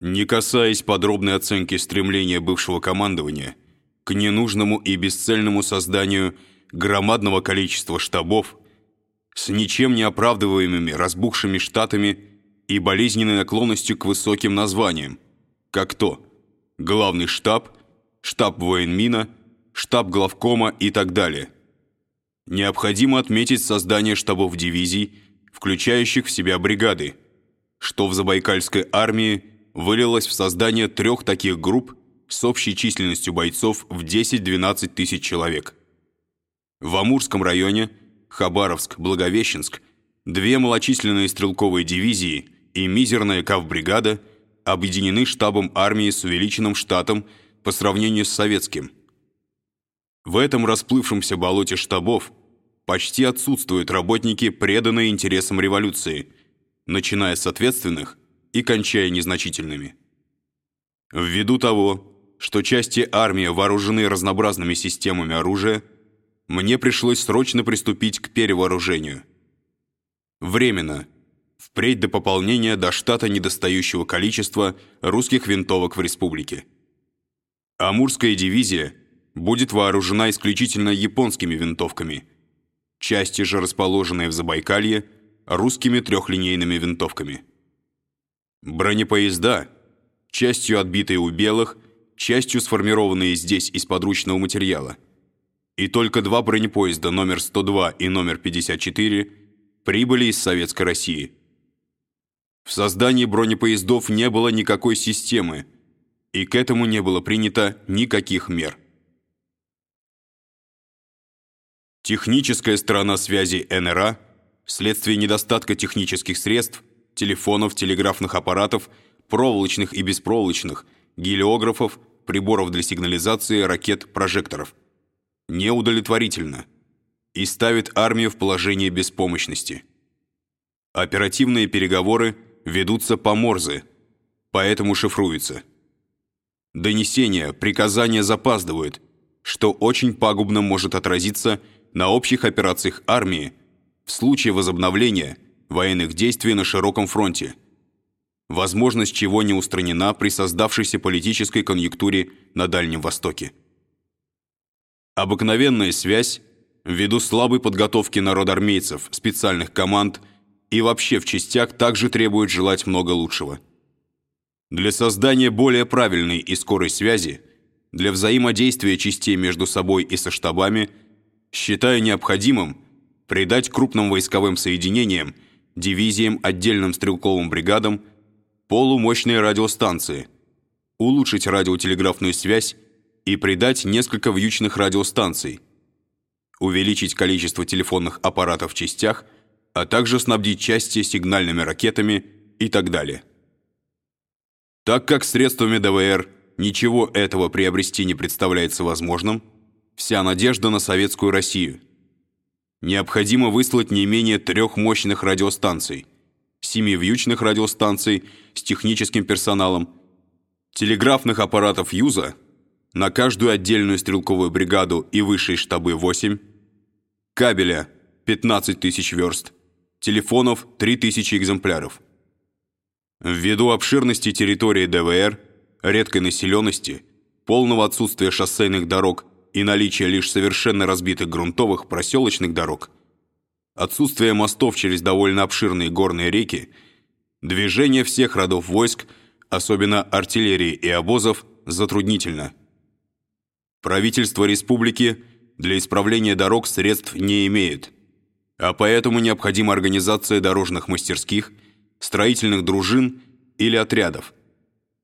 Не касаясь подробной оценки стремления бывшего командования к ненужному и бесцельному созданию громадного количества штабов с ничем не оправдываемыми разбухшими штатами и болезненной наклонностью к высоким названиям, как то главный штаб, штаб военмина, штаб главкома и так далее. Необходимо отметить создание штабов дивизий, включающих в себя бригады, что в Забайкальской армии вылилось в создание трех таких групп с общей численностью бойцов в 10-12 тысяч человек. В Амурском районе, Хабаровск, Благовещенск, две малочисленные стрелковые дивизии и мизерная кавбригада объединены штабом армии с увеличенным штатом по сравнению с советским. В этом расплывшемся болоте штабов почти отсутствуют работники, преданные интересам революции, начиная с ответственных и кончая незначительными. Ввиду того, что части армии вооружены разнообразными системами оружия, мне пришлось срочно приступить к перевооружению. Временно, впредь до пополнения до штата недостающего количества русских винтовок в республике. Амурская дивизия будет вооружена исключительно японскими винтовками, части же расположенные в Забайкалье русскими трехлинейными винтовками. Бронепоезда, частью отбитые у белых, частью сформированные здесь из подручного материала. И только два бронепоезда номер 102 и номер 54 прибыли из Советской России. В создании бронепоездов не было никакой системы, и к этому не было принято никаких мер. Техническая сторона связи НРА вследствие недостатка технических средств, телефонов, телеграфных аппаратов, проволочных и беспроволочных, гелиографов, приборов для сигнализации, ракет, прожекторов. Неудовлетворительно. И ставит армию в положение беспомощности. Оперативные переговоры ведутся по Морзе, поэтому шифруются. Донесения, приказания запаздывают, что очень пагубно может отразиться на общих операциях армии в случае возобновления военных действий на широком фронте – возможность чего не устранена при создавшейся политической конъюнктуре на Дальнем Востоке. Обыкновенная связь, ввиду слабой подготовки народоармейцев, специальных команд и вообще в частях также требует желать много лучшего. Для создания более правильной и скорой связи, для взаимодействия частей между собой и со штабами, считаю необходимым придать крупным войсковым соединениям, дивизиям, отдельным стрелковым бригадам – полумощные радиостанции, улучшить радиотелеграфную связь и придать несколько вьючных радиостанций, увеличить количество телефонных аппаратов в частях, а также снабдить части сигнальными ракетами и так далее. Так как средствами ДВР ничего этого приобрести не представляется возможным, вся надежда на советскую Россию. Необходимо выслать не менее трех мощных радиостанций – семи вьючных радиостанций с техническим персоналом, телеграфных аппаратов Юза на каждую отдельную стрелковую бригаду и высшие штабы 8, кабеля 15 тысяч верст, телефонов 3 тысячи экземпляров. Ввиду обширности территории ДВР, редкой населенности, полного отсутствия шоссейных дорог и наличия лишь совершенно разбитых грунтовых проселочных дорог – отсутствие мостов через довольно обширные горные реки, движение всех родов войск, особенно артиллерии и обозов, затруднительно. Правительство республики для исправления дорог средств не имеет, а поэтому необходима организация дорожных мастерских, строительных дружин или отрядов,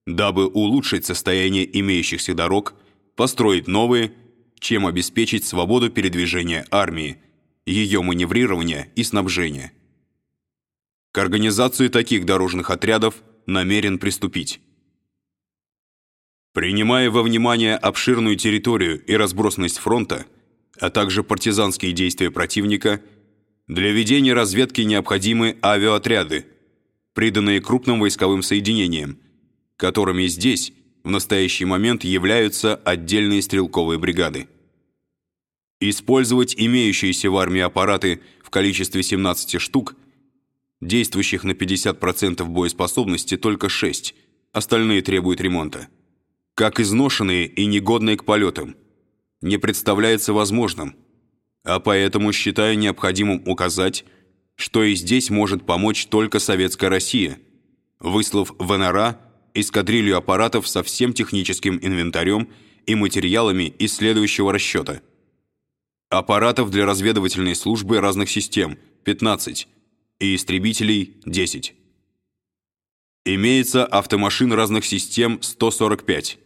дабы улучшить состояние имеющихся дорог, построить новые, чем обеспечить свободу передвижения армии – ее маневрирования и снабжения. К организации таких дорожных отрядов намерен приступить. Принимая во внимание обширную территорию и разбросанность фронта, а также партизанские действия противника, для ведения разведки необходимы авиаотряды, приданные крупным войсковым соединениям, которыми здесь в настоящий момент являются отдельные стрелковые бригады. Использовать имеющиеся в армии аппараты в количестве 17 штук, действующих на 50% боеспособности только 6, остальные требуют ремонта, как изношенные и негодные к полетам, не представляется возможным, а поэтому считаю необходимым указать, что и здесь может помочь только Советская Россия, выслав в НРА эскадрилью аппаратов со всем техническим инвентарем и материалами из следующего расчета. Аппаратов для разведывательной службы разных систем – 15 и истребителей – 10. Имеется автомашин разных систем 145,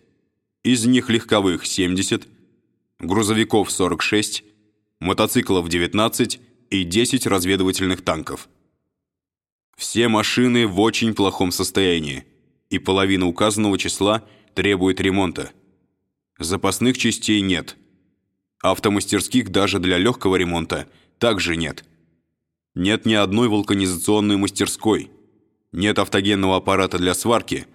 из них легковых 70, грузовиков 46, мотоциклов 19 и 10 разведывательных танков. Все машины в очень плохом состоянии, и половина указанного числа требует ремонта. Запасных частей нет. Автомастерских даже для легкого ремонта также нет. Нет ни одной вулканизационной мастерской – нет автогенного аппарата для сварки,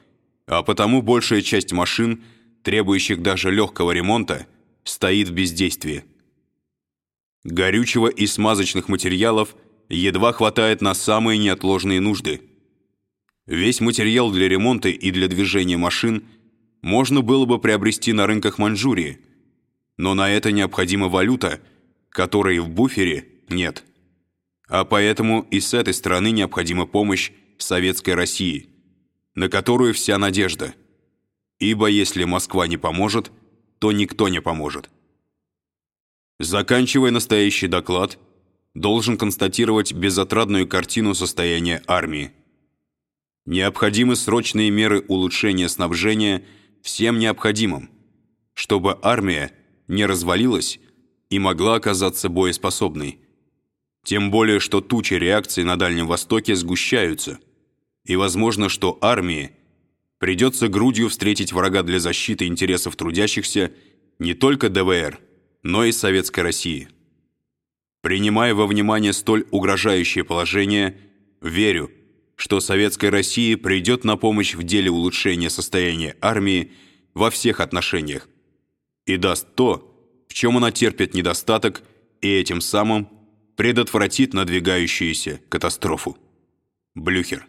а потому большая часть машин, требующих даже легкого ремонта, стоит в бездействии. Горючего и смазочных материалов едва хватает на самые неотложные нужды. Весь материал для ремонта и для движения машин можно было бы приобрести на рынках Маньчжурии, но на это необходима валюта, которой в буфере нет. А поэтому и с этой стороны необходима помощь Советской России, на которую вся надежда. Ибо если Москва не поможет, то никто не поможет. Заканчивая настоящий доклад, должен констатировать безотрадную картину состояния армии. Необходимы срочные меры улучшения снабжения всем необходимым, чтобы армия не развалилась и могла оказаться боеспособной. Тем более, что тучи реакции на Дальнем Востоке сгущаются – и возможно, что армии придется грудью встретить врага для защиты интересов трудящихся не только ДВР, но и Советской России. Принимая во внимание столь угрожающее положение, верю, что Советской России придет на помощь в деле улучшения состояния армии во всех отношениях и даст то, в чем она терпит недостаток и этим самым предотвратит надвигающуюся катастрофу. Блюхер.